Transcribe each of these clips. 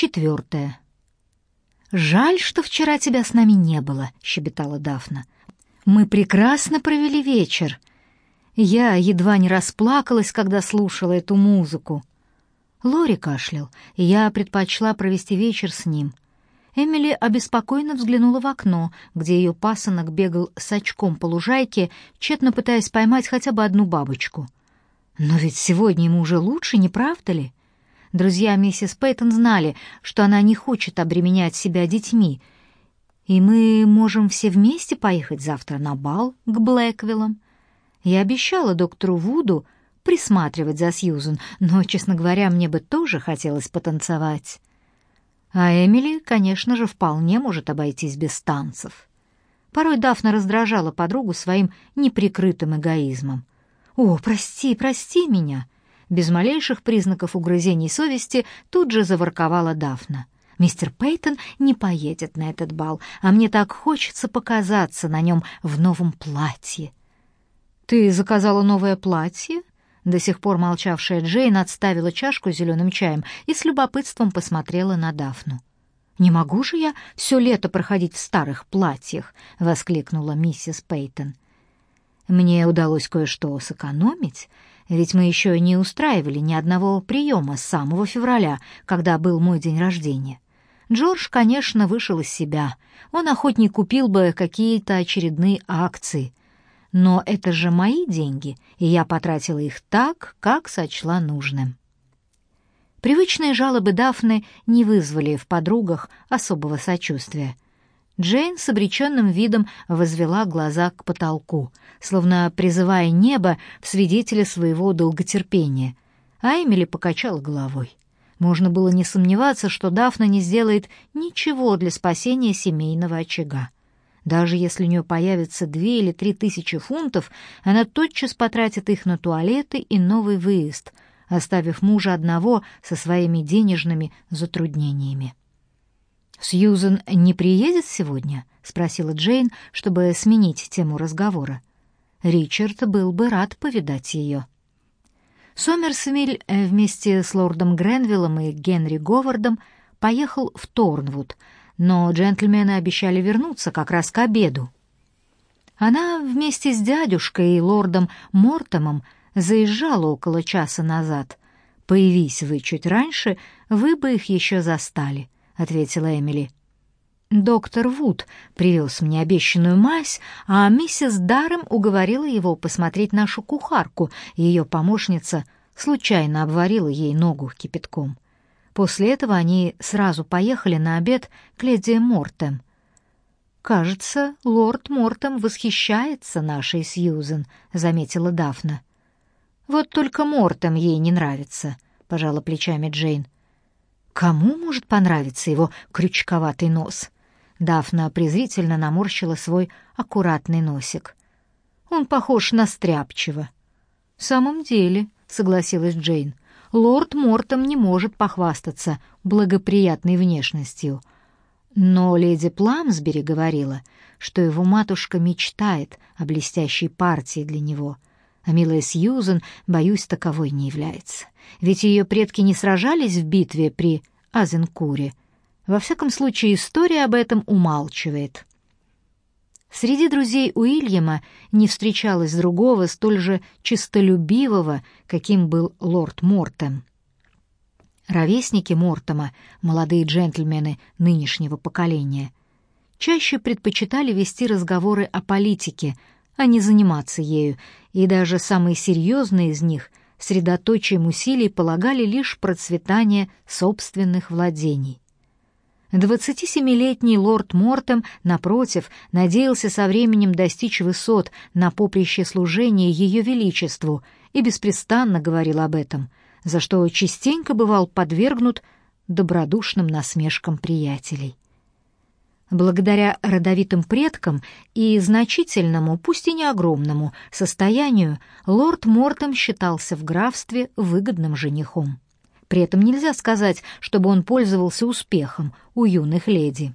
Четвертое. «Жаль, что вчера тебя с нами не было», — щебетала Дафна. «Мы прекрасно провели вечер. Я едва не расплакалась, когда слушала эту музыку». Лори кашлял, и я предпочла провести вечер с ним. Эмили обеспокоенно взглянула в окно, где ее пасынок бегал с очком по лужайке, тщетно пытаясь поймать хотя бы одну бабочку. «Но ведь сегодня ему уже лучше, не правда ли?» Друзья миссис Пейтон знали, что она не хочет обременять себя детьми, и мы можем все вместе поехать завтра на бал к Блэквиллам. Я обещала доктору Вуду присматривать за Сьюзен, но, честно говоря, мне бы тоже хотелось потанцевать. А Эмили, конечно же, вполне может обойтись без танцев. Порой Дафна раздражала подругу своим неприкрытым эгоизмом. «О, прости, прости меня!» Без малейших признаков угрызений совести тут же заворковала Дафна. «Мистер Пейтон не поедет на этот бал, а мне так хочется показаться на нем в новом платье». «Ты заказала новое платье?» До сих пор молчавшая Джейн отставила чашку с зеленым чаем и с любопытством посмотрела на Дафну. «Не могу же я все лето проходить в старых платьях!» — воскликнула миссис Пейтон. «Мне удалось кое-что сэкономить, ведь мы еще не устраивали ни одного приема с самого февраля, когда был мой день рождения. Джордж, конечно, вышел из себя. Он охотнее купил бы какие-то очередные акции. Но это же мои деньги, и я потратила их так, как сочла нужным. Привычные жалобы Дафны не вызвали в подругах особого сочувствия. Джейн с обреченным видом возвела глаза к потолку, словно призывая небо в свидетеля своего долготерпения, а Эмили покачала головой. Можно было не сомневаться, что Дафна не сделает ничего для спасения семейного очага. Даже если у нее появится две или три тысячи фунтов, она тотчас потратит их на туалеты и новый выезд, оставив мужа одного со своими денежными затруднениями. «Сьюзен не приедет сегодня?» — спросила Джейн, чтобы сменить тему разговора. Ричард был бы рад повидать ее. Сомерсвиль э, вместе с лордом Гренвиллом и Генри Говардом поехал в Торнвуд, но джентльмены обещали вернуться как раз к обеду. Она вместе с дядюшкой и лордом Мортомом заезжала около часа назад. Появись вы чуть раньше, вы бы их еще застали — ответила Эмили. Доктор Вуд привез мне обещанную мазь, а миссис Даром уговорила его посмотреть нашу кухарку, ее помощница случайно обварила ей ногу кипятком. После этого они сразу поехали на обед к леди Мортем. «Кажется, лорд Мортем восхищается нашей Сьюзен», — заметила Дафна. «Вот только Мортем ей не нравится», — пожала плечами Джейн. Кому может понравиться его крючковатый нос? Дафна презрительно наморщила свой аккуратный носик. Он похож на стряпчего. В самом деле, согласилась Джейн, лорд Мортом не может похвастаться благоприятной внешностью. Но леди Пламсбери говорила, что его матушка мечтает о блестящей партии для него — а милая Сьюзен, боюсь, таковой не является. Ведь ее предки не сражались в битве при Азенкуре. Во всяком случае, история об этом умалчивает. Среди друзей Уильяма не встречалось другого столь же чистолюбивого, каким был лорд Мортем. Ровесники Мортома, молодые джентльмены нынешнего поколения, чаще предпочитали вести разговоры о политике, а не заниматься ею, и даже самые серьезные из них средоточием усилий полагали лишь процветание собственных владений. 27-летний лорд Мортем, напротив, надеялся со временем достичь высот на поприще служения Ее Величеству и беспрестанно говорил об этом, за что частенько бывал подвергнут добродушным насмешкам приятелей. Благодаря родовитым предкам и значительному, пусть и не огромному, состоянию, лорд Мортом считался в графстве выгодным женихом. При этом нельзя сказать, чтобы он пользовался успехом у юных леди.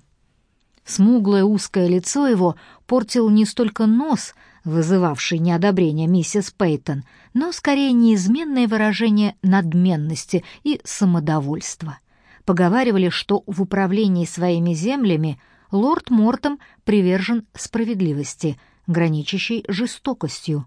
Смуглое узкое лицо его портил не столько нос, вызывавший неодобрение миссис Пейтон, но скорее неизменное выражение надменности и самодовольства. Поговаривали, что в управлении своими землями лорд Мортом привержен справедливости, граничащей жестокостью.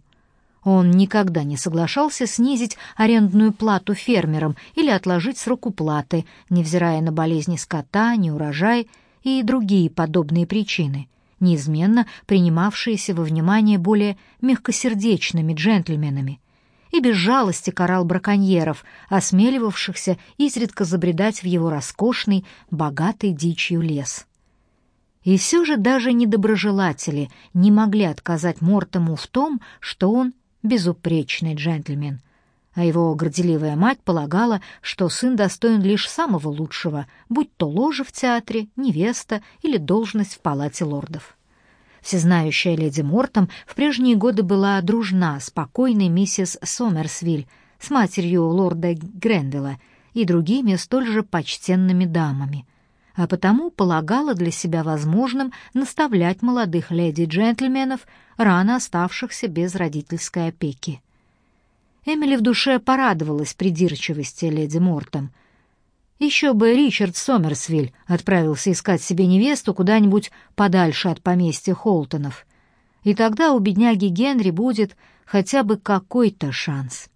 Он никогда не соглашался снизить арендную плату фермерам или отложить срок уплаты, невзирая на болезни скота, неурожай и другие подобные причины, неизменно принимавшиеся во внимание более мягкосердечными джентльменами, и без жалости карал браконьеров, осмеливавшихся изредка забредать в его роскошный, богатый дичью лес. И все же даже недоброжелатели не могли отказать Мортому в том, что он безупречный джентльмен, а его горделивая мать полагала, что сын достоин лишь самого лучшего, будь то ложа в театре, невеста или должность в палате лордов. Всезнающая леди Мортом в прежние годы была дружна с покойной миссис Сомерсвиль, с матерью лорда Гренвилла и другими столь же почтенными дамами — а потому полагала для себя возможным наставлять молодых леди-джентльменов, рано оставшихся без родительской опеки. Эмили в душе порадовалась придирчивости леди Мортом. Еще бы Ричард Сомерсвиль отправился искать себе невесту куда-нибудь подальше от поместья Холтонов. И тогда у бедняги Генри будет хотя бы какой-то шанс.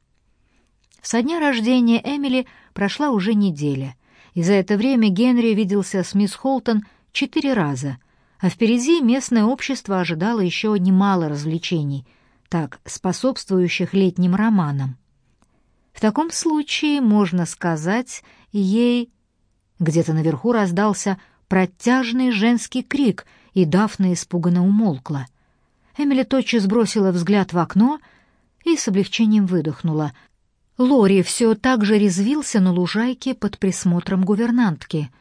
Со дня рождения Эмили прошла уже неделя — и за это время Генри виделся с мисс Холтон четыре раза, а впереди местное общество ожидало еще немало развлечений, так способствующих летним романам. В таком случае, можно сказать, ей... Где-то наверху раздался протяжный женский крик, и Дафна испуганно умолкла. Эмили тотчас бросила взгляд в окно и с облегчением выдохнула, Лори все так же резвился на лужайке под присмотром гувернантки,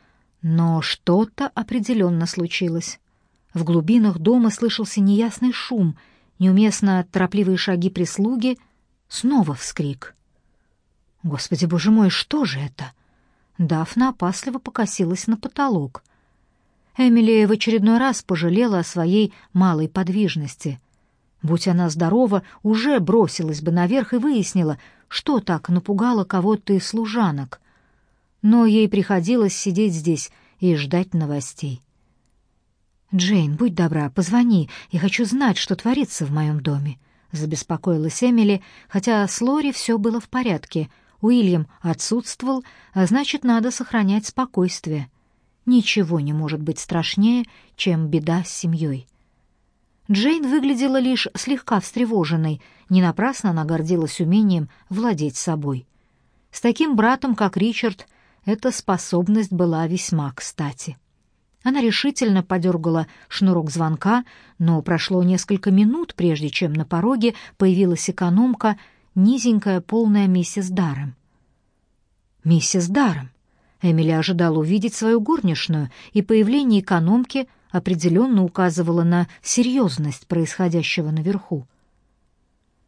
но что-то определенно случилось. В глубинах дома слышался неясный шум, неуместно торопливые шаги прислуги, снова вскрик. «Господи, боже мой, что же это?» Дафна опасливо покосилась на потолок. Эмили в очередной раз пожалела о своей малой подвижности. Будь она здорова, уже бросилась бы наверх и выяснила, что так напугало кого-то из служанок. Но ей приходилось сидеть здесь и ждать новостей. «Джейн, будь добра, позвони, я хочу знать, что творится в моем доме», — забеспокоилась Эмили, хотя с Лори все было в порядке. Уильям отсутствовал, а значит, надо сохранять спокойствие. Ничего не может быть страшнее, чем беда с семьей. Джейн выглядела лишь слегка встревоженной, не напрасно она гордилась умением владеть собой. С таким братом, как Ричард, эта способность была весьма кстати. Она решительно подергала шнурок звонка, но прошло несколько минут, прежде чем на пороге появилась экономка, низенькая полная миссис Даром. «Миссис Даром!» Эмили ожидала увидеть свою горничную, и появление экономки — определенно указывало на серьезность происходящего наверху.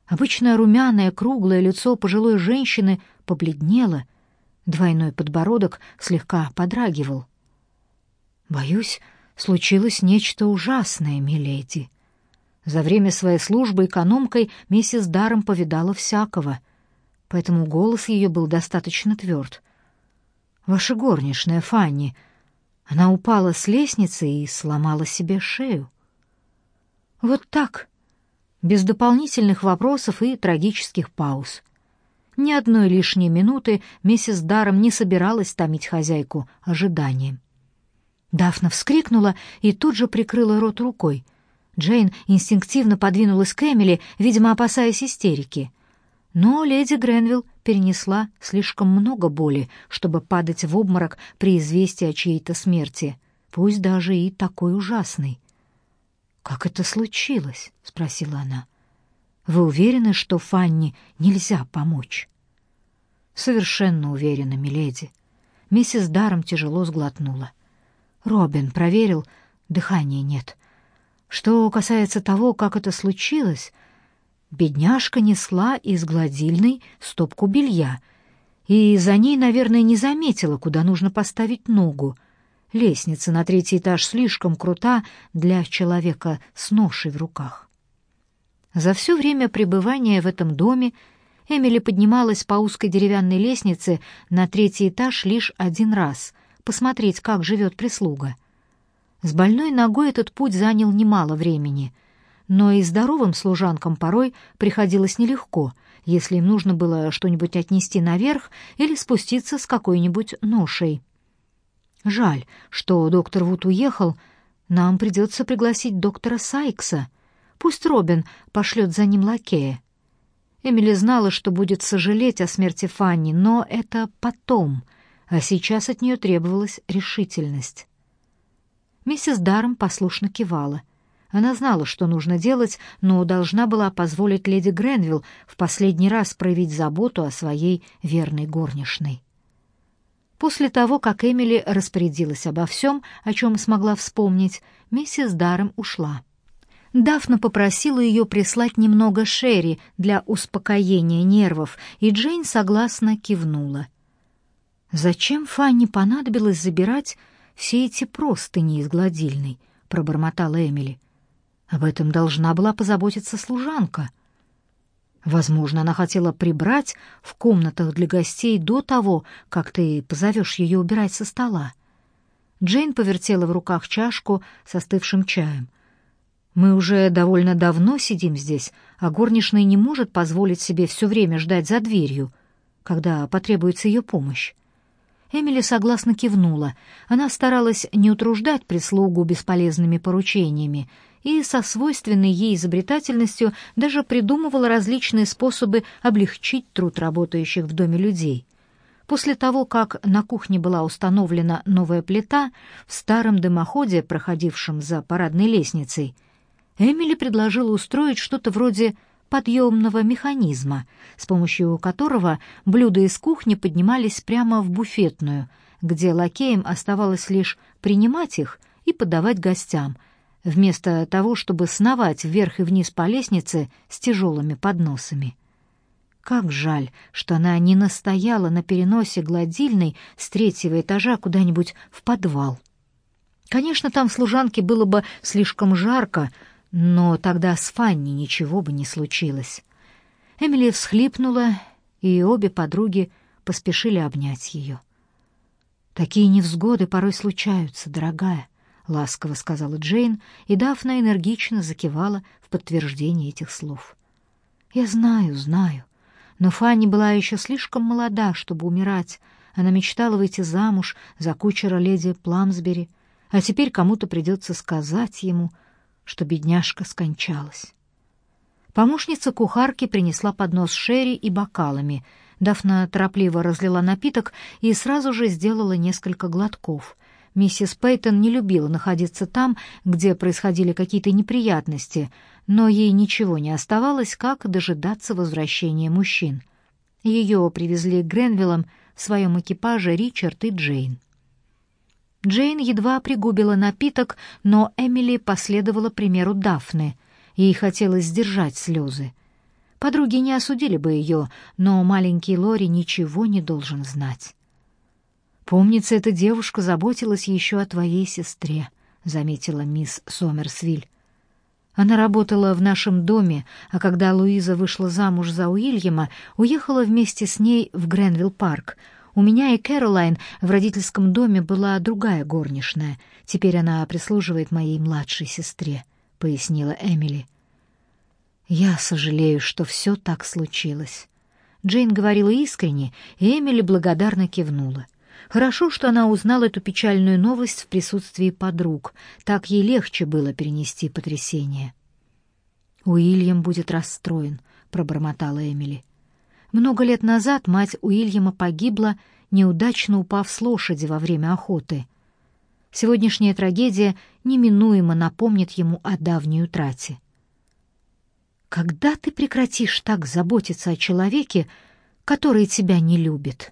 Обычное румяное круглое лицо пожилой женщины побледнело, двойной подбородок слегка подрагивал. «Боюсь, случилось нечто ужасное, миледи. За время своей службы экономкой миссис Даром повидала всякого, поэтому голос ее был достаточно тверд. Ваша горничная, Фанни, — она упала с лестницы и сломала себе шею. Вот так, без дополнительных вопросов и трагических пауз. Ни одной лишней минуты миссис Даром не собиралась томить хозяйку ожиданием. Дафна вскрикнула и тут же прикрыла рот рукой. Джейн инстинктивно подвинулась к Эмили, видимо, опасаясь истерики — но леди Гренвилл перенесла слишком много боли, чтобы падать в обморок при известии о чьей-то смерти, пусть даже и такой ужасной. «Как это случилось?» — спросила она. «Вы уверены, что Фанни нельзя помочь?» «Совершенно уверена, миледи». Миссис Даром тяжело сглотнула. Робин проверил, дыхания нет. Что касается того, как это случилось, Бедняжка несла из гладильной стопку белья, и за ней, наверное, не заметила, куда нужно поставить ногу. Лестница на третий этаж слишком крута для человека с ношей в руках. За все время пребывания в этом доме Эмили поднималась по узкой деревянной лестнице на третий этаж лишь один раз, посмотреть, как живет прислуга. С больной ногой этот путь занял немало времени, но и здоровым служанкам порой приходилось нелегко, если им нужно было что-нибудь отнести наверх или спуститься с какой-нибудь ношей. Жаль, что доктор Вуд уехал, нам придется пригласить доктора Сайкса. Пусть Робин пошлет за ним лакея. Эмили знала, что будет сожалеть о смерти Фанни, но это потом, а сейчас от нее требовалась решительность. Миссис Даром послушно кивала. Она знала, что нужно делать, но должна была позволить леди Гренвилл в последний раз проявить заботу о своей верной горничной. После того, как Эмили распорядилась обо всем, о чем смогла вспомнить, миссис Даром ушла. Дафна попросила ее прислать немного шерри для успокоения нервов, и Джейн согласно кивнула. «Зачем Фанни понадобилось забирать все эти простыни из гладильной?» — пробормотала Эмили. «Об этом должна была позаботиться служанка». Возможно, она хотела прибрать в комнатах для гостей до того, как ты позовешь ее убирать со стола. Джейн повертела в руках чашку с остывшим чаем. Мы уже довольно давно сидим здесь, а горничная не может позволить себе все время ждать за дверью, когда потребуется ее помощь. Эмили согласно кивнула. Она старалась не утруждать прислугу бесполезными поручениями и со свойственной ей изобретательностью даже придумывала различные способы облегчить труд работающих в доме людей. После того, как на кухне была установлена новая плита в старом дымоходе, проходившем за парадной лестницей, Эмили предложила устроить что-то вроде подъемного механизма, с помощью которого блюда из кухни поднимались прямо в буфетную, где лакеям оставалось лишь принимать их и подавать гостям, вместо того, чтобы сновать вверх и вниз по лестнице с тяжелыми подносами. Как жаль, что она не настояла на переносе гладильной с третьего этажа куда-нибудь в подвал. Конечно, там служанке было бы слишком жарко, но тогда с Фанни ничего бы не случилось. Эмили всхлипнула, и обе подруги поспешили обнять ее. «Такие невзгоды порой случаются, дорогая», — ласково сказала Джейн, и Дафна энергично закивала в подтверждение этих слов. «Я знаю, знаю, но Фанни была еще слишком молода, чтобы умирать. Она мечтала выйти замуж за кучера леди Пламсбери, а теперь кому-то придется сказать ему — что бедняжка скончалась. Помощница кухарки принесла поднос шерри и бокалами. Дафна торопливо разлила напиток и сразу же сделала несколько глотков. Миссис Пейтон не любила находиться там, где происходили какие-то неприятности, но ей ничего не оставалось, как дожидаться возвращения мужчин. Ее привезли к Гренвиллам в своем экипаже Ричард и Джейн. Джейн едва пригубила напиток, но Эмили последовала примеру Дафны. Ей хотелось сдержать слезы. Подруги не осудили бы ее, но маленький Лори ничего не должен знать. «Помнится, эта девушка заботилась еще о твоей сестре», — заметила мисс Сомерсвиль. Она работала в нашем доме, а когда Луиза вышла замуж за Уильяма, уехала вместе с ней в Гренвилл-парк — у меня и Кэролайн в родительском доме была другая горничная. Теперь она прислуживает моей младшей сестре», — пояснила Эмили. «Я сожалею, что все так случилось». Джейн говорила искренне, и Эмили благодарно кивнула. Хорошо, что она узнала эту печальную новость в присутствии подруг. Так ей легче было перенести потрясение. «Уильям будет расстроен», — пробормотала Эмили. Много лет назад мать Уильяма погибла, неудачно упав с лошади во время охоты. Сегодняшняя трагедия неминуемо напомнит ему о давней утрате. «Когда ты прекратишь так заботиться о человеке, который тебя не любит?»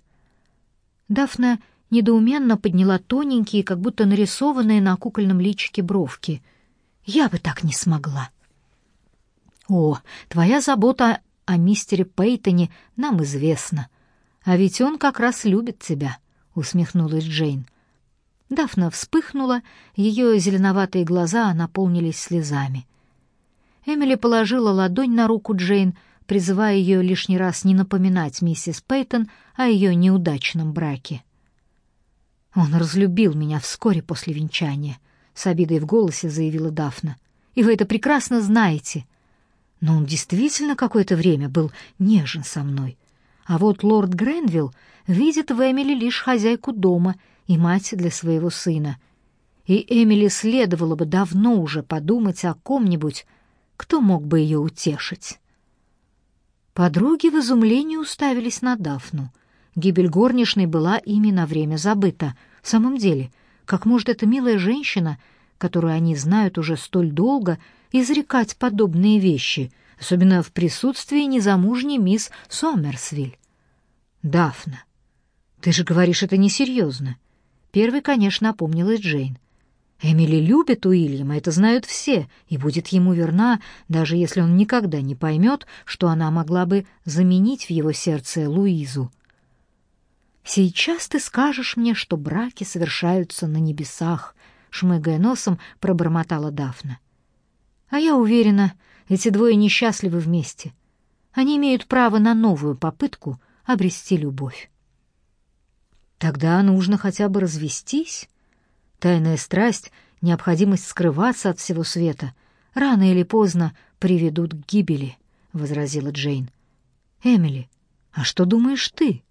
Дафна недоуменно подняла тоненькие, как будто нарисованные на кукольном личике бровки. «Я бы так не смогла». «О, твоя забота о мистере Пейтоне нам известно. А ведь он как раз любит тебя», — усмехнулась Джейн. Дафна вспыхнула, ее зеленоватые глаза наполнились слезами. Эмили положила ладонь на руку Джейн, призывая ее лишний раз не напоминать миссис Пейтон о ее неудачном браке. Он разлюбил меня вскоре после венчания, с обидой в голосе заявила Дафна. И вы это прекрасно знаете. Но он действительно какое-то время был нежен со мной. А вот лорд Гренвилл видит в Эмили лишь хозяйку дома и мать для своего сына. И Эмили следовало бы давно уже подумать о ком-нибудь, кто мог бы ее утешить. Подруги в изумлении уставились на Дафну. Гибель горничной была ими на время забыта. В самом деле, как может эта милая женщина, которую они знают уже столь долго, изрекать подобные вещи, особенно в присутствии незамужней мисс Сомерсвиль? «Дафна, ты же говоришь это несерьезно». Первый, конечно, опомнилась Джейн. Эмили любит Уильяма, это знают все, и будет ему верна, даже если он никогда не поймет, что она могла бы заменить в его сердце Луизу. «Сейчас ты скажешь мне, что браки совершаются на небесах», — шмыгая носом пробормотала Дафна. «А я уверена, эти двое несчастливы вместе. Они имеют право на новую попытку обрести любовь». «Тогда нужно хотя бы развестись», Тайная страсть, необходимость скрываться от всего света рано или поздно приведут к гибели, — возразила Джейн. «Эмили, а что думаешь ты?»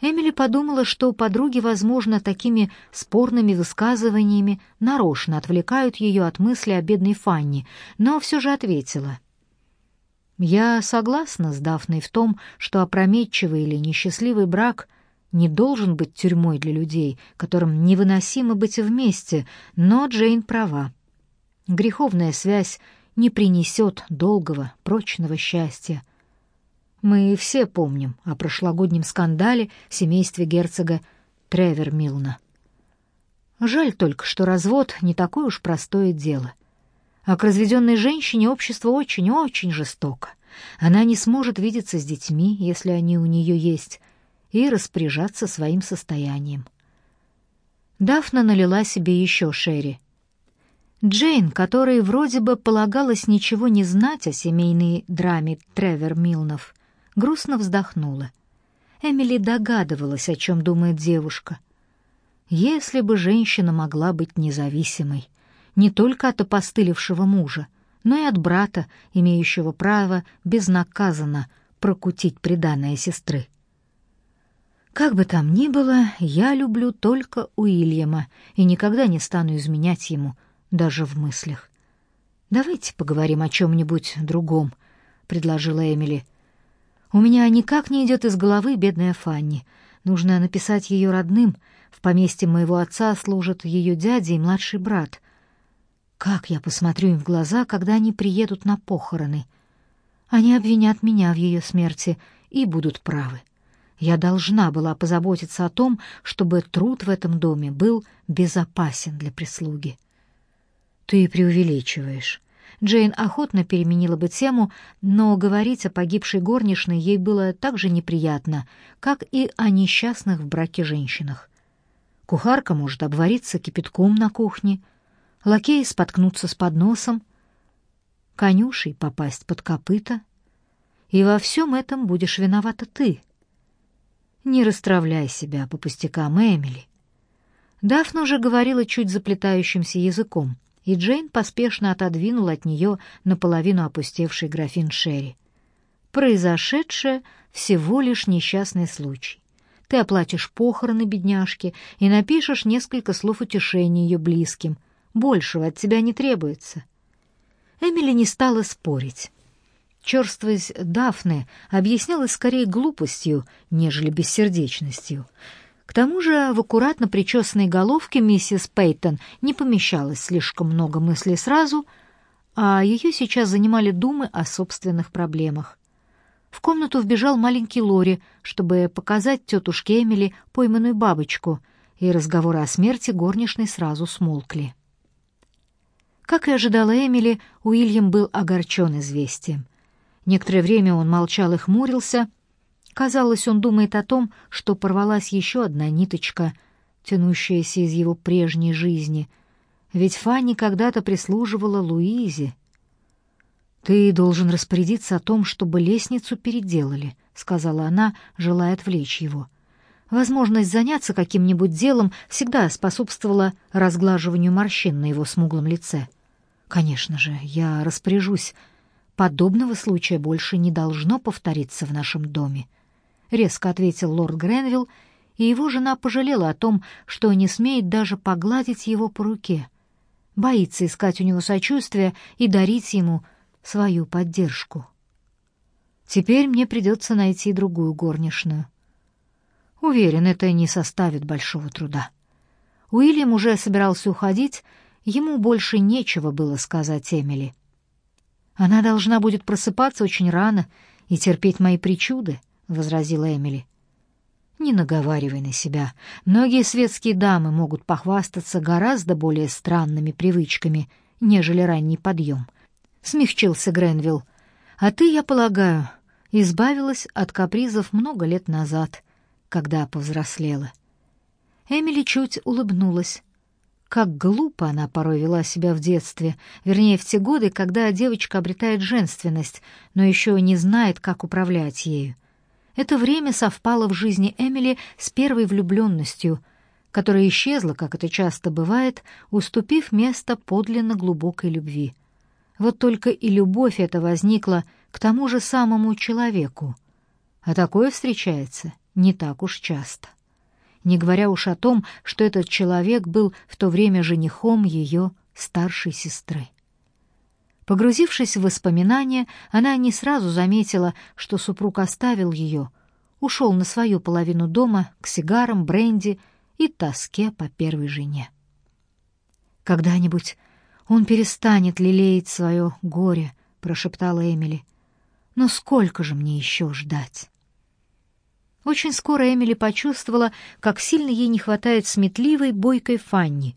Эмили подумала, что подруги, возможно, такими спорными высказываниями нарочно отвлекают ее от мысли о бедной Фанни, но все же ответила. «Я согласна с Дафной в том, что опрометчивый или несчастливый брак не должен быть тюрьмой для людей, которым невыносимо быть вместе, но Джейн права. Греховная связь не принесет долгого, прочного счастья. Мы все помним о прошлогоднем скандале в семействе герцога Тревер Милна. Жаль только, что развод не такое уж простое дело. А к разведенной женщине общество очень-очень жестоко. Она не сможет видеться с детьми, если они у нее есть, и распоряжаться своим состоянием. Дафна налила себе еще шерри. Джейн, которой вроде бы полагалось ничего не знать о семейной драме Тревер Милнов, грустно вздохнула. Эмили догадывалась, о чем думает девушка. Если бы женщина могла быть независимой, не только от опостылевшего мужа, но и от брата, имеющего право безнаказанно прокутить преданное сестры. Как бы там ни было, я люблю только Уильяма и никогда не стану изменять ему, даже в мыслях. Давайте поговорим о чем-нибудь другом, предложила Эмили. У меня никак не идет из головы бедная Фанни. Нужно написать ее родным. В поместье моего отца служат ее дядя и младший брат. Как я посмотрю им в глаза, когда они приедут на похороны? Они обвинят меня в ее смерти и будут правы. Я должна была позаботиться о том, чтобы труд в этом доме был безопасен для прислуги. Ты преувеличиваешь. Джейн охотно переменила бы тему, но говорить о погибшей горничной ей было так же неприятно, как и о несчастных в браке женщинах. Кухарка может обвариться кипятком на кухне, лакей споткнуться с подносом, конюшей попасть под копыта. И во всем этом будешь виновата ты, не расстравляй себя по пустякам, Эмили. Дафна уже говорила чуть заплетающимся языком, и Джейн поспешно отодвинула от нее наполовину опустевший графин Шерри. Произошедшее всего лишь несчастный случай. Ты оплатишь похороны бедняжки и напишешь несколько слов утешения ее близким. Большего от тебя не требуется. Эмили не стала спорить. Черствость Дафны объяснялась скорее глупостью, нежели бессердечностью. К тому же в аккуратно причесанной головке миссис Пейтон не помещалось слишком много мыслей сразу, а ее сейчас занимали думы о собственных проблемах. В комнату вбежал маленький Лори, чтобы показать тетушке Эмили пойманную бабочку, и разговоры о смерти горничной сразу смолкли. Как и ожидала Эмили, Уильям был огорчен известием. Некоторое время он молчал и хмурился. Казалось, он думает о том, что порвалась еще одна ниточка, тянущаяся из его прежней жизни. Ведь Фанни когда-то прислуживала Луизе. «Ты должен распорядиться о том, чтобы лестницу переделали», — сказала она, желая отвлечь его. Возможность заняться каким-нибудь делом всегда способствовала разглаживанию морщин на его смуглом лице. Конечно же, я распоряжусь. Подобного случая больше не должно повториться в нашем доме, резко ответил лорд Гренвилл, и его жена пожалела о том, что не смеет даже погладить его по руке. Боится искать у него сочувствия и дарить ему свою поддержку. Теперь мне придется найти другую горничную. Уверен, это не составит большого труда. Уильям уже собирался уходить, ему больше нечего было сказать Эмили. Она должна будет просыпаться очень рано и терпеть мои причуды, возразила Эмили. Не наговаривай на себя. Многие светские дамы могут похвастаться гораздо более странными привычками, нежели ранний подъем. Смягчился Гренвилл. А ты, я полагаю, избавилась от капризов много лет назад когда повзрослела. Эмили чуть улыбнулась. Как глупо она порой вела себя в детстве, вернее, в те годы, когда девочка обретает женственность, но еще не знает, как управлять ею. Это время совпало в жизни Эмили с первой влюбленностью, которая исчезла, как это часто бывает, уступив место подлинно глубокой любви. Вот только и любовь эта возникла к тому же самому человеку. А такое встречается не так уж часто. Не говоря уж о том, что этот человек был в то время женихом ее старшей сестры. Погрузившись в воспоминания, она не сразу заметила, что супруг оставил ее, ушел на свою половину дома к сигарам, бренди и тоске по первой жене. «Когда-нибудь он перестанет лелеять свое горе», — прошептала Эмили. «Но сколько же мне еще ждать?» Очень скоро Эмили почувствовала, как сильно ей не хватает сметливой, бойкой Фанни.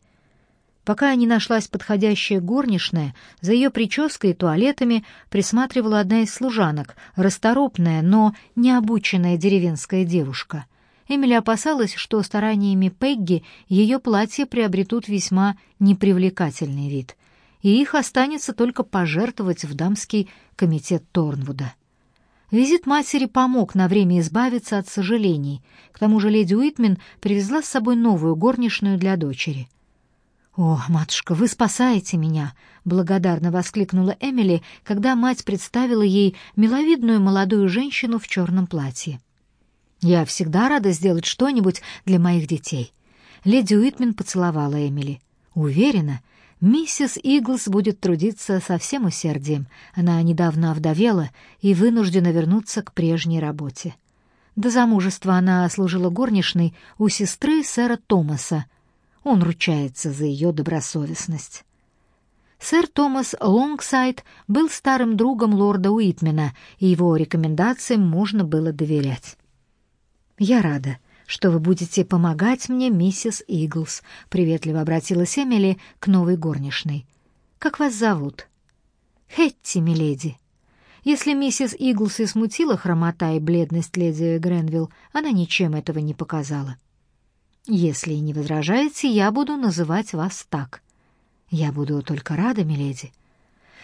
Пока не нашлась подходящая горничная, за ее прической и туалетами присматривала одна из служанок, расторопная, но необученная деревенская девушка. Эмили опасалась, что стараниями Пегги ее платья приобретут весьма непривлекательный вид, и их останется только пожертвовать в дамский комитет Торнвуда. Визит матери помог на время избавиться от сожалений. К тому же леди Уитмен привезла с собой новую горничную для дочери. «О, матушка, вы спасаете меня!» — благодарно воскликнула Эмили, когда мать представила ей миловидную молодую женщину в черном платье. «Я всегда рада сделать что-нибудь для моих детей». Леди Уитмен поцеловала Эмили. «Уверена, Миссис Иглс будет трудиться со всем усердием. Она недавно овдовела и вынуждена вернуться к прежней работе. До замужества она служила горничной у сестры сэра Томаса. Он ручается за ее добросовестность. Сэр Томас Лонгсайд был старым другом лорда Уитмена, и его рекомендациям можно было доверять. «Я рада», что вы будете помогать мне, миссис Иглс», — приветливо обратилась Эмили к новой горничной. «Как вас зовут?» «Хетти, миледи». Если миссис Иглс и смутила хромота и бледность леди Гренвилл, она ничем этого не показала. «Если не возражаете, я буду называть вас так». «Я буду только рада, миледи».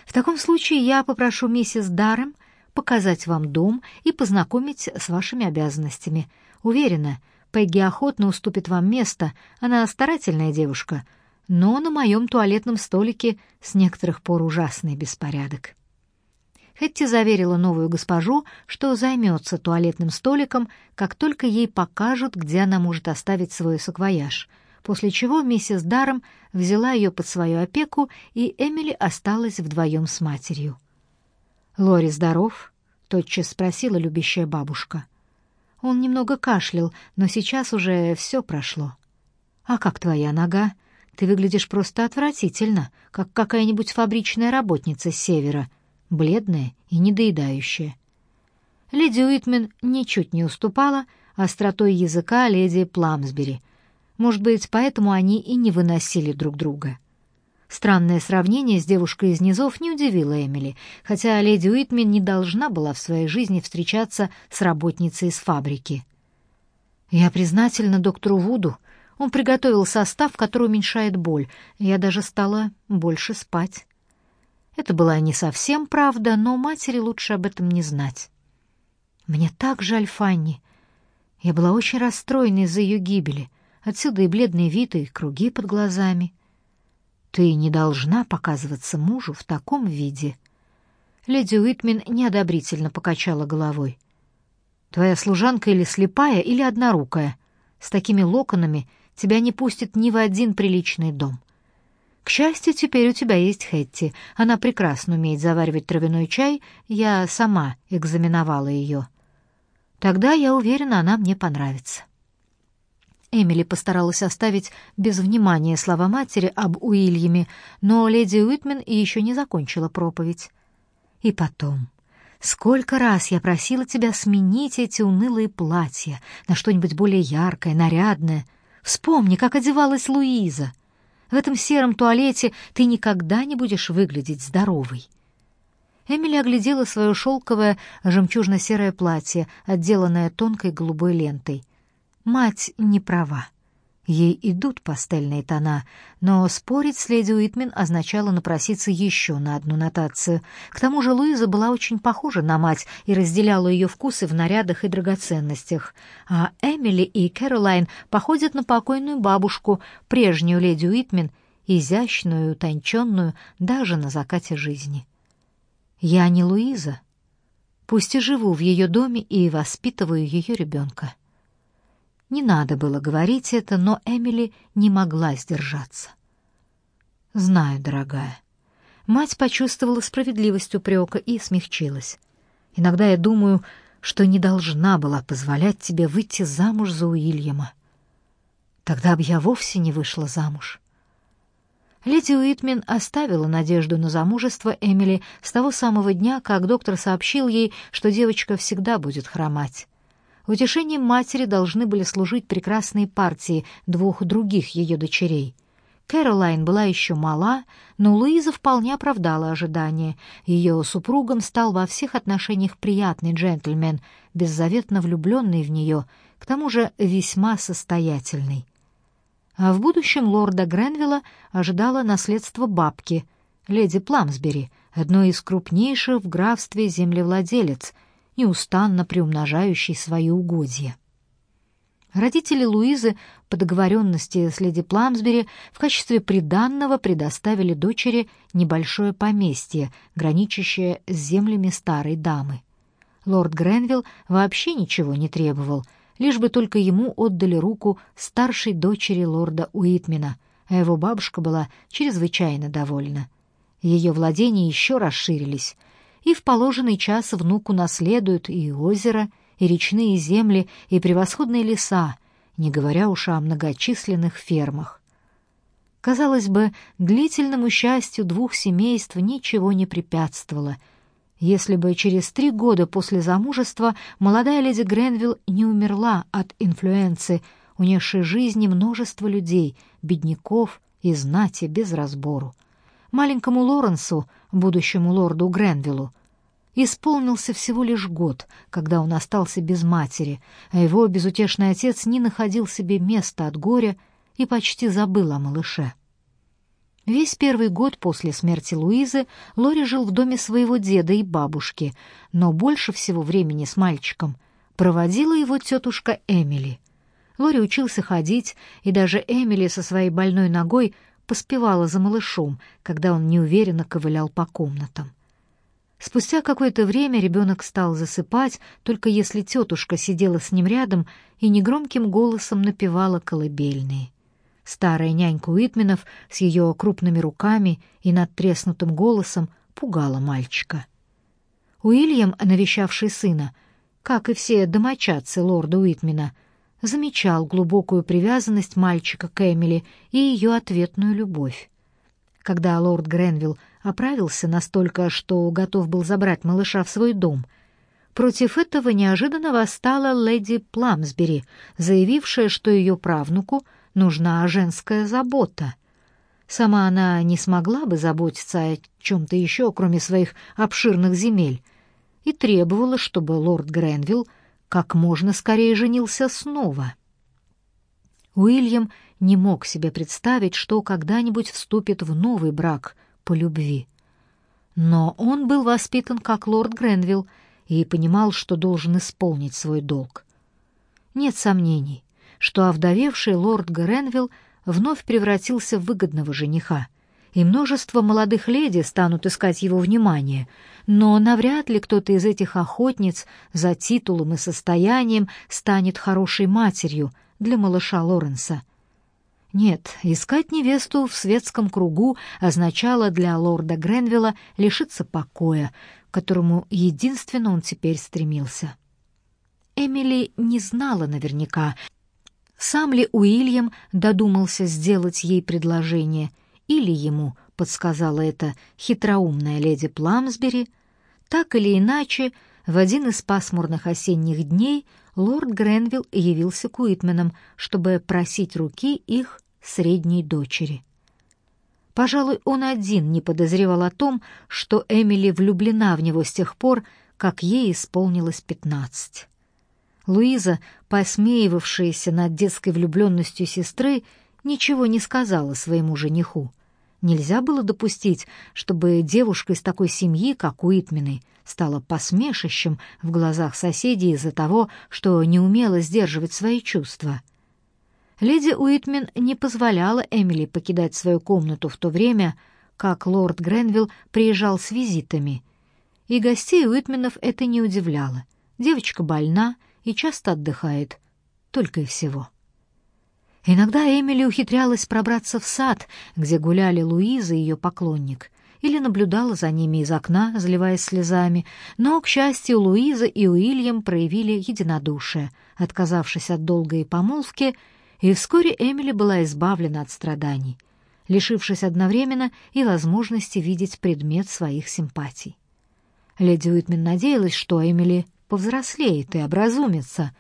«В таком случае я попрошу миссис Даррем показать вам дом и познакомить с вашими обязанностями. Уверена, Пегги охотно уступит вам место, она старательная девушка, но на моем туалетном столике с некоторых пор ужасный беспорядок». Хэтти заверила новую госпожу, что займется туалетным столиком, как только ей покажут, где она может оставить свой саквояж, после чего миссис Даром взяла ее под свою опеку, и Эмили осталась вдвоем с матерью. «Лори здоров?» — тотчас спросила любящая бабушка. Он немного кашлял, но сейчас уже все прошло. «А как твоя нога? Ты выглядишь просто отвратительно, как какая-нибудь фабричная работница с севера, бледная и недоедающая». Леди Уитмен ничуть не уступала остротой языка леди Пламсбери. Может быть, поэтому они и не выносили друг друга. Странное сравнение с девушкой из низов не удивило Эмили, хотя леди Уитмен не должна была в своей жизни встречаться с работницей из фабрики. Я признательна доктору Вуду. Он приготовил состав, который уменьшает боль. Я даже стала больше спать. Это была не совсем правда, но матери лучше об этом не знать. Мне так жаль Фанни. Я была очень расстроена из-за ее гибели. Отсюда и бледный вид, и круги под глазами. Ты не должна показываться мужу в таком виде. Леди Уитмен неодобрительно покачала головой. Твоя служанка или слепая, или однорукая. С такими локонами тебя не пустят ни в один приличный дом. К счастью, теперь у тебя есть Хэтти. Она прекрасно умеет заваривать травяной чай. Я сама экзаменовала ее. Тогда, я уверена, она мне понравится. Эмили постаралась оставить без внимания слова матери об Уильяме, но леди Уитмен еще не закончила проповедь. И потом, сколько раз я просила тебя сменить эти унылые платья на что-нибудь более яркое, нарядное. Вспомни, как одевалась Луиза. В этом сером туалете ты никогда не будешь выглядеть здоровой. Эмили оглядела свое шелковое жемчужно-серое платье, отделанное тонкой голубой лентой — Мать не права. Ей идут пастельные тона, но спорить с леди Уитмен означало напроситься еще на одну нотацию. К тому же Луиза была очень похожа на мать и разделяла ее вкусы в нарядах и драгоценностях. А Эмили и Кэролайн походят на покойную бабушку, прежнюю леди Уитмен, изящную утонченную даже на закате жизни. «Я не Луиза. Пусть и живу в ее доме и воспитываю ее ребенка». Не надо было говорить это, но Эмили не могла сдержаться. «Знаю, дорогая». Мать почувствовала справедливость упрека и смягчилась. «Иногда я думаю, что не должна была позволять тебе выйти замуж за Уильяма. Тогда бы я вовсе не вышла замуж». Леди Уитмен оставила надежду на замужество Эмили с того самого дня, как доктор сообщил ей, что девочка всегда будет хромать. Утешением матери должны были служить прекрасные партии двух других ее дочерей. Кэролайн была еще мала, но Луиза вполне оправдала ожидания. Ее супругом стал во всех отношениях приятный джентльмен, беззаветно влюбленный в нее, к тому же весьма состоятельный. А в будущем лорда Гренвилла ожидало наследство бабки, леди Пламсбери, одной из крупнейших в графстве землевладелец — неустанно приумножающий свои угодья. Родители Луизы по договоренности с леди Пламсбери в качестве приданного предоставили дочери небольшое поместье, граничащее с землями старой дамы. Лорд Гренвилл вообще ничего не требовал, лишь бы только ему отдали руку старшей дочери лорда Уитмена, а его бабушка была чрезвычайно довольна. Ее владения еще расширились, и в положенный час внуку наследуют и озеро, и речные земли, и превосходные леса, не говоря уж о многочисленных фермах. Казалось бы, длительному счастью двух семейств ничего не препятствовало, если бы через три года после замужества молодая леди Гренвилл не умерла от инфлюенции, унесшей жизни множество людей, бедняков и знати без разбору. Маленькому Лоренсу, будущему лорду Гренвиллу, исполнился всего лишь год, когда он остался без матери, а его безутешный отец не находил себе места от горя и почти забыл о малыше. Весь первый год после смерти Луизы Лори жил в доме своего деда и бабушки, но больше всего времени с мальчиком проводила его тетушка Эмили. Лори учился ходить, и даже Эмили со своей больной ногой поспевала за малышом, когда он неуверенно ковылял по комнатам. Спустя какое-то время ребенок стал засыпать, только если тетушка сидела с ним рядом и негромким голосом напевала колыбельные. Старая нянька Уитменов с ее крупными руками и надтреснутым голосом пугала мальчика. Уильям, навещавший сына, как и все домочадцы лорда Уитмена, замечал глубокую привязанность мальчика к Эмили и ее ответную любовь. Когда лорд Гренвилл оправился настолько, что готов был забрать малыша в свой дом, против этого неожиданно восстала леди Пламсбери, заявившая, что ее правнуку нужна женская забота. Сама она не смогла бы заботиться о чем-то еще, кроме своих обширных земель, и требовала, чтобы лорд Гренвилл как можно скорее женился снова. Уильям не мог себе представить, что когда-нибудь вступит в новый брак по любви. Но он был воспитан как лорд Гренвилл и понимал, что должен исполнить свой долг. Нет сомнений, что овдовевший лорд Гренвилл вновь превратился в выгодного жениха, и множество молодых леди станут искать его внимание, но навряд ли кто-то из этих охотниц за титулом и состоянием станет хорошей матерью для малыша Лоренса. Нет, искать невесту в светском кругу означало для лорда Гренвилла лишиться покоя, к которому единственно он теперь стремился. Эмили не знала наверняка, сам ли Уильям додумался сделать ей предложение — или ему подсказала это хитроумная леди Пламсбери, так или иначе, в один из пасмурных осенних дней лорд Гренвилл явился к Уитменам, чтобы просить руки их средней дочери. Пожалуй, он один не подозревал о том, что Эмили влюблена в него с тех пор, как ей исполнилось пятнадцать. Луиза, посмеивавшаяся над детской влюбленностью сестры, ничего не сказала своему жениху. Нельзя было допустить, чтобы девушка из такой семьи, как Уитмены, стала посмешищем в глазах соседей из-за того, что не умела сдерживать свои чувства. Леди Уитмен не позволяла Эмили покидать свою комнату в то время, как лорд Гренвилл приезжал с визитами. И гостей Уитменов это не удивляло. Девочка больна и часто отдыхает. Только и всего. Иногда Эмили ухитрялась пробраться в сад, где гуляли Луиза и ее поклонник, или наблюдала за ними из окна, заливаясь слезами, но, к счастью, Луиза и Уильям проявили единодушие, отказавшись от долгой помолвки, и вскоре Эмили была избавлена от страданий, лишившись одновременно и возможности видеть предмет своих симпатий. Леди Уитмен надеялась, что Эмили повзрослеет и образумится,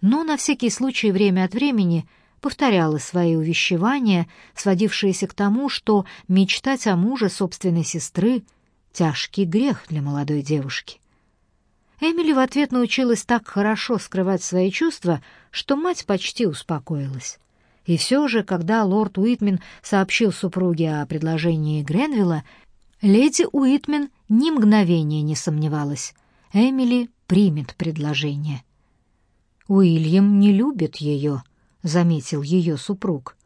но на всякий случай время от времени — повторяла свои увещевания, сводившиеся к тому, что мечтать о муже собственной сестры — тяжкий грех для молодой девушки. Эмили в ответ научилась так хорошо скрывать свои чувства, что мать почти успокоилась. И все же, когда лорд Уитмен сообщил супруге о предложении Гренвилла, леди Уитмен ни мгновения не сомневалась. Эмили примет предложение. Уильям не любит ее, — заметил ее супруг.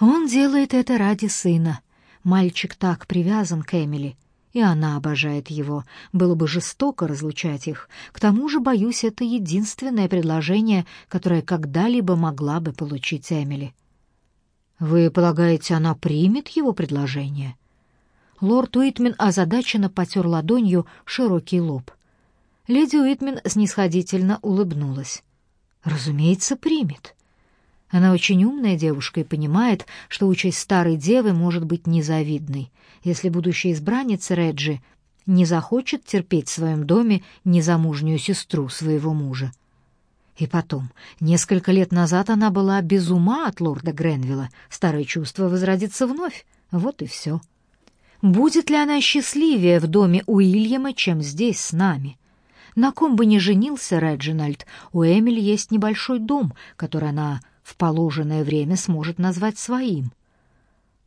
«Он делает это ради сына. Мальчик так привязан к Эмили, и она обожает его. Было бы жестоко разлучать их. К тому же, боюсь, это единственное предложение, которое когда-либо могла бы получить Эмили». «Вы полагаете, она примет его предложение?» Лорд Уитмен озадаченно потер ладонью широкий лоб. Леди Уитмен снисходительно улыбнулась. Разумеется, примет. Она очень умная девушка и понимает, что участь старой девы может быть незавидной, если будущая избранница Реджи не захочет терпеть в своем доме незамужнюю сестру своего мужа. И потом, несколько лет назад она была без ума от лорда Гренвилла, старое чувство возродится вновь, вот и все. Будет ли она счастливее в доме Уильяма, чем здесь с нами?» На ком бы ни женился Реджинальд, у Эмили есть небольшой дом, который она в положенное время сможет назвать своим.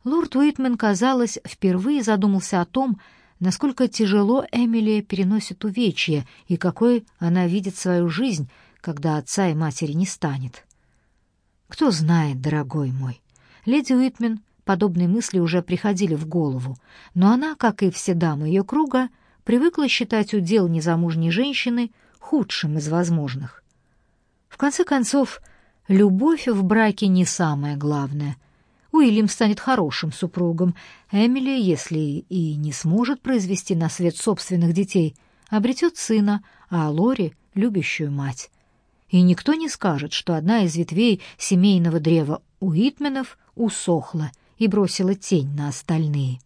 Лорд Уитмен, казалось, впервые задумался о том, насколько тяжело Эмили переносит увечья и какой она видит свою жизнь, когда отца и матери не станет. Кто знает, дорогой мой. Леди Уитмен подобные мысли уже приходили в голову, но она, как и все дамы ее круга, привыкла считать удел незамужней женщины худшим из возможных. В конце концов, любовь в браке не самое главное. Уильям станет хорошим супругом. Эмили, если и не сможет произвести на свет собственных детей, обретет сына, а Лори — любящую мать. И никто не скажет, что одна из ветвей семейного древа Уитменов усохла и бросила тень на остальные.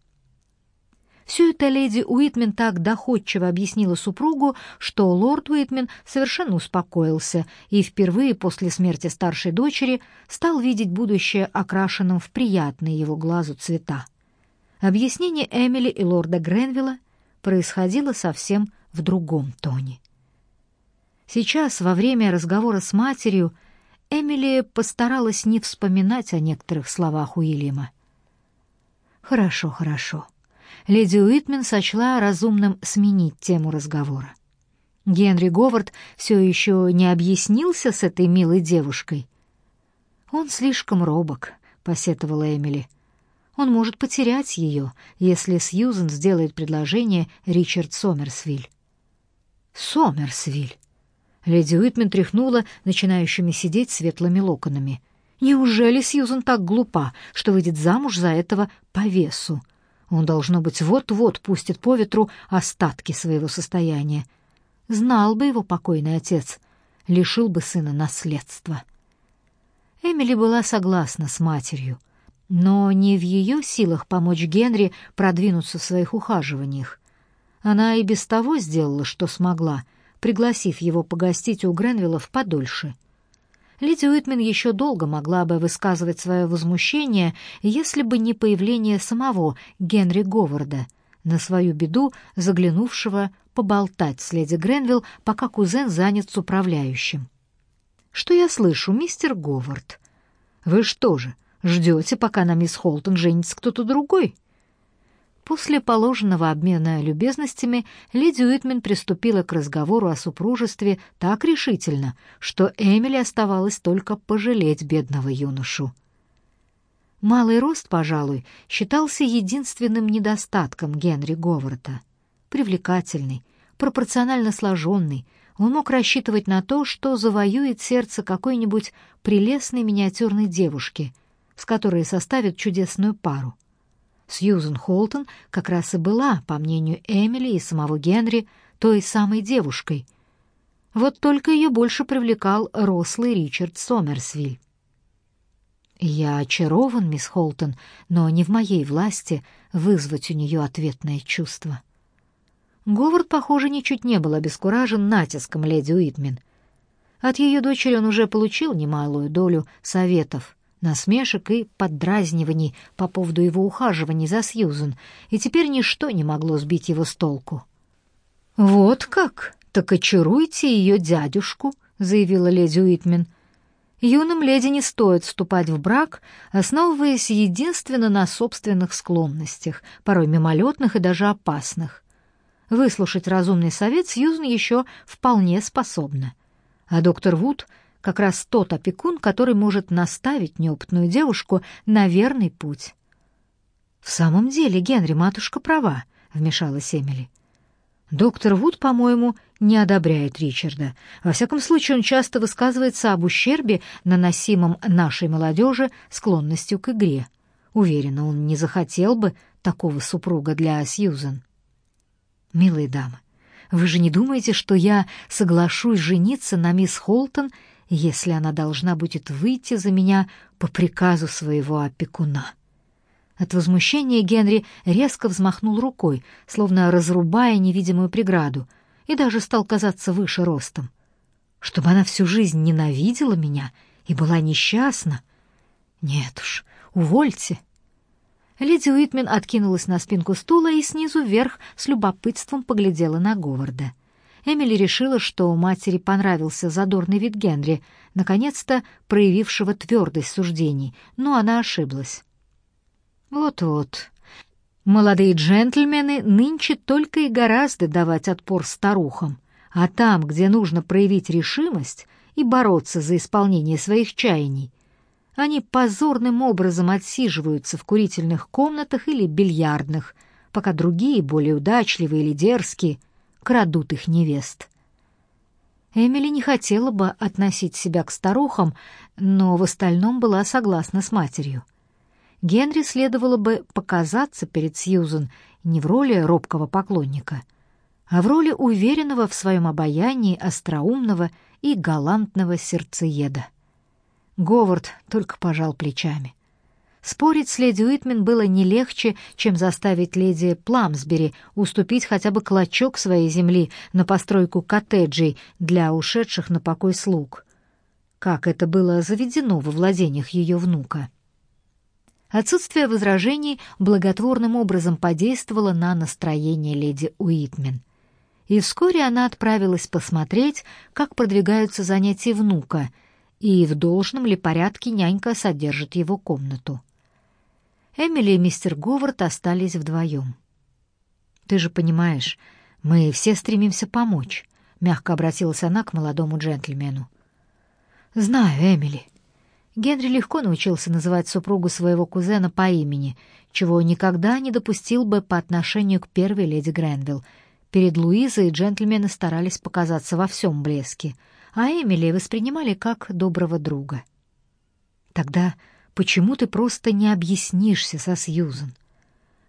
Все это леди Уитмен так доходчиво объяснила супругу, что лорд Уитмен совершенно успокоился и впервые после смерти старшей дочери стал видеть будущее окрашенным в приятные его глазу цвета. Объяснение Эмили и лорда Гренвилла происходило совсем в другом тоне. Сейчас, во время разговора с матерью, Эмили постаралась не вспоминать о некоторых словах Уильяма. «Хорошо, хорошо», леди Уитмен сочла разумным сменить тему разговора. Генри Говард все еще не объяснился с этой милой девушкой. «Он слишком робок», — посетовала Эмили. «Он может потерять ее, если Сьюзен сделает предложение Ричард Сомерсвиль». «Сомерсвиль!» Леди Уитмен тряхнула начинающими сидеть светлыми локонами. «Неужели Сьюзен так глупа, что выйдет замуж за этого по весу? Он, должно быть, вот-вот пустит по ветру остатки своего состояния. Знал бы его покойный отец, лишил бы сына наследства». Эмили была согласна с матерью, но не в ее силах помочь Генри продвинуться в своих ухаживаниях. Она и без того сделала, что смогла — пригласив его погостить у Гренвиллов подольше. Леди Уитмен еще долго могла бы высказывать свое возмущение, если бы не появление самого Генри Говарда, на свою беду заглянувшего поболтать с леди Гренвилл, пока кузен занят с управляющим. «Что я слышу, мистер Говард? Вы что же, ждете, пока на мисс Холтон женится кто-то другой?» После положенного обмена любезностями леди Уитмен приступила к разговору о супружестве так решительно, что Эмили оставалось только пожалеть бедного юношу. Малый рост, пожалуй, считался единственным недостатком Генри Говарда. Привлекательный, пропорционально сложенный, он мог рассчитывать на то, что завоюет сердце какой-нибудь прелестной миниатюрной девушки, с которой составит чудесную пару. Сьюзен Холтон как раз и была, по мнению Эмили и самого Генри, той самой девушкой. Вот только ее больше привлекал рослый Ричард Сомерсвиль. «Я очарован, мисс Холтон, но не в моей власти вызвать у нее ответное чувство». Говард, похоже, ничуть не был обескуражен натиском леди Уитмен. От ее дочери он уже получил немалую долю советов — насмешек и поддразниваний по поводу его ухаживаний за Сьюзен, и теперь ничто не могло сбить его с толку. «Вот как? Так очаруйте ее дядюшку», — заявила леди Уитмен. «Юным леди не стоит вступать в брак, основываясь единственно на собственных склонностях, порой мимолетных и даже опасных. Выслушать разумный совет Сьюзен еще вполне способна. А доктор Вуд — как раз тот опекун, который может наставить неопытную девушку на верный путь. «В самом деле, Генри, матушка права», — вмешалась Эмили. «Доктор Вуд, по-моему, не одобряет Ричарда. Во всяком случае, он часто высказывается об ущербе, наносимом нашей молодежи склонностью к игре. Уверена, он не захотел бы такого супруга для Сьюзен». «Милые дамы, вы же не думаете, что я соглашусь жениться на мисс Холтон если она должна будет выйти за меня по приказу своего опекуна. От возмущения Генри резко взмахнул рукой, словно разрубая невидимую преграду, и даже стал казаться выше ростом. Чтобы она всю жизнь ненавидела меня и была несчастна? Нет уж, увольте. Леди Уитмен откинулась на спинку стула и снизу вверх с любопытством поглядела на Говарда. Эмили решила, что матери понравился задорный вид Генри, наконец-то проявившего твердость суждений, но она ошиблась. Вот-вот. Молодые джентльмены нынче только и гораздо давать отпор старухам, а там, где нужно проявить решимость и бороться за исполнение своих чаяний, они позорным образом отсиживаются в курительных комнатах или бильярдных, пока другие, более удачливые или дерзкие, крадут их невест. Эмили не хотела бы относить себя к старухам, но в остальном была согласна с матерью. Генри следовало бы показаться перед Сьюзен не в роли робкого поклонника, а в роли уверенного в своем обаянии остроумного и галантного сердцееда. Говард только пожал плечами. Спорить с леди Уитмен было не легче, чем заставить леди Пламсбери уступить хотя бы клочок своей земли на постройку коттеджей для ушедших на покой слуг, как это было заведено во владениях ее внука. Отсутствие возражений благотворным образом подействовало на настроение леди Уитмен. И вскоре она отправилась посмотреть, как продвигаются занятия внука, и в должном ли порядке нянька содержит его комнату. Эмили и мистер Говард остались вдвоем. «Ты же понимаешь, мы все стремимся помочь», — мягко обратилась она к молодому джентльмену. «Знаю, Эмили». Генри легко научился называть супругу своего кузена по имени, чего никогда не допустил бы по отношению к первой леди Гренвилл. Перед Луизой джентльмены старались показаться во всем блеске, а Эмили воспринимали как доброго друга. «Тогда почему ты просто не объяснишься со Сьюзен?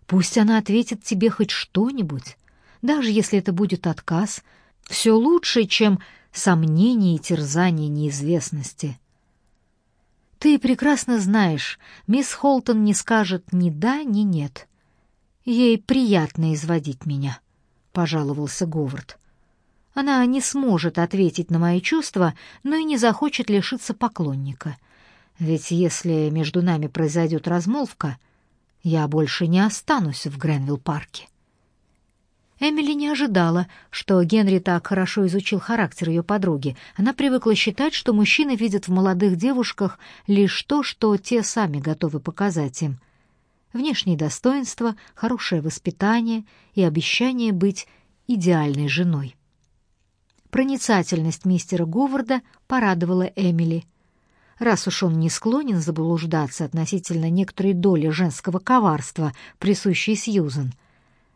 Пусть она ответит тебе хоть что-нибудь, даже если это будет отказ, все лучше, чем сомнения и терзания неизвестности». Ты прекрасно знаешь, мисс Холтон не скажет ни да, ни нет. Ей приятно изводить меня, пожаловался Говард. Она не сможет ответить на мои чувства, но и не захочет лишиться поклонника. Ведь если между нами произойдет размолвка, я больше не останусь в Гренвилл-парке. Эмили не ожидала, что Генри так хорошо изучил характер ее подруги. Она привыкла считать, что мужчины видят в молодых девушках лишь то, что те сами готовы показать им. Внешние достоинства, хорошее воспитание и обещание быть идеальной женой. Проницательность мистера Говарда порадовала Эмили. Раз уж он не склонен заблуждаться относительно некоторой доли женского коварства, присущей Сьюзен —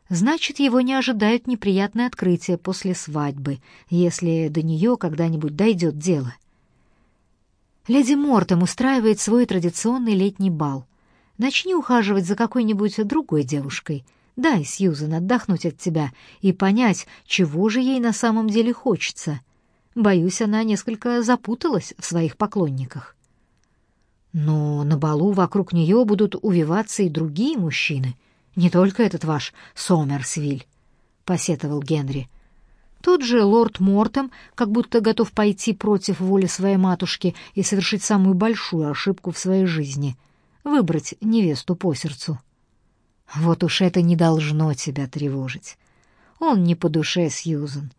Значит, его не ожидают неприятные открытия после свадьбы, если до нее когда-нибудь дойдет дело. Леди Мортом устраивает свой традиционный летний бал. Начни ухаживать за какой-нибудь другой девушкой. Дай Сьюзен отдохнуть от тебя и понять, чего же ей на самом деле хочется. Боюсь, она несколько запуталась в своих поклонниках. Но на балу вокруг нее будут увиваться и другие мужчины — не только этот ваш Сомерсвиль, посетовал Генри. Тут же лорд Мортем, как будто готов пойти против воли своей матушки и совершить самую большую ошибку в своей жизни выбрать невесту по сердцу. Вот уж это не должно тебя тревожить. Он не по душе Сьюзен.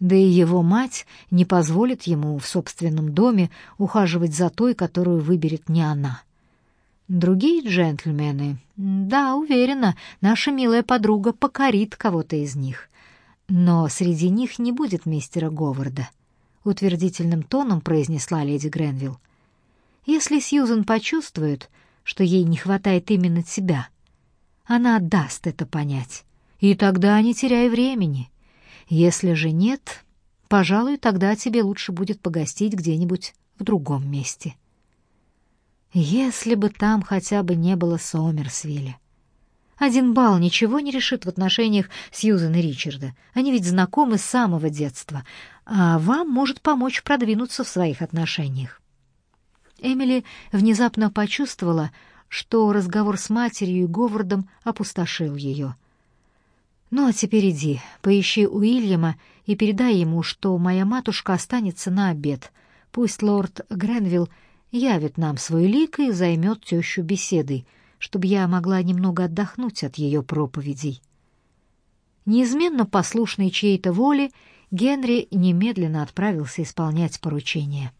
Да и его мать не позволит ему в собственном доме ухаживать за той, которую выберет не она. Другие джентльмены, да, уверена, наша милая подруга покорит кого-то из них. Но среди них не будет мистера Говарда, утвердительным тоном произнесла леди Гренвилл. Если Сьюзен почувствует, что ей не хватает именно тебя, она даст это понять. И тогда не теряй времени. Если же нет, пожалуй, тогда тебе лучше будет погостить где-нибудь в другом месте. Если бы там хотя бы не было Сомерсвилля. Один бал ничего не решит в отношениях Сьюзен и Ричарда. Они ведь знакомы с самого детства, а вам может помочь продвинуться в своих отношениях. Эмили внезапно почувствовала, что разговор с матерью и Говардом опустошил ее. «Ну, а теперь иди, поищи Уильяма и передай ему, что моя матушка останется на обед. Пусть лорд Гренвилл явит нам свой лик и займет тещу беседой, чтобы я могла немного отдохнуть от ее проповедей. Неизменно послушный чьей-то воле, Генри немедленно отправился исполнять поручение.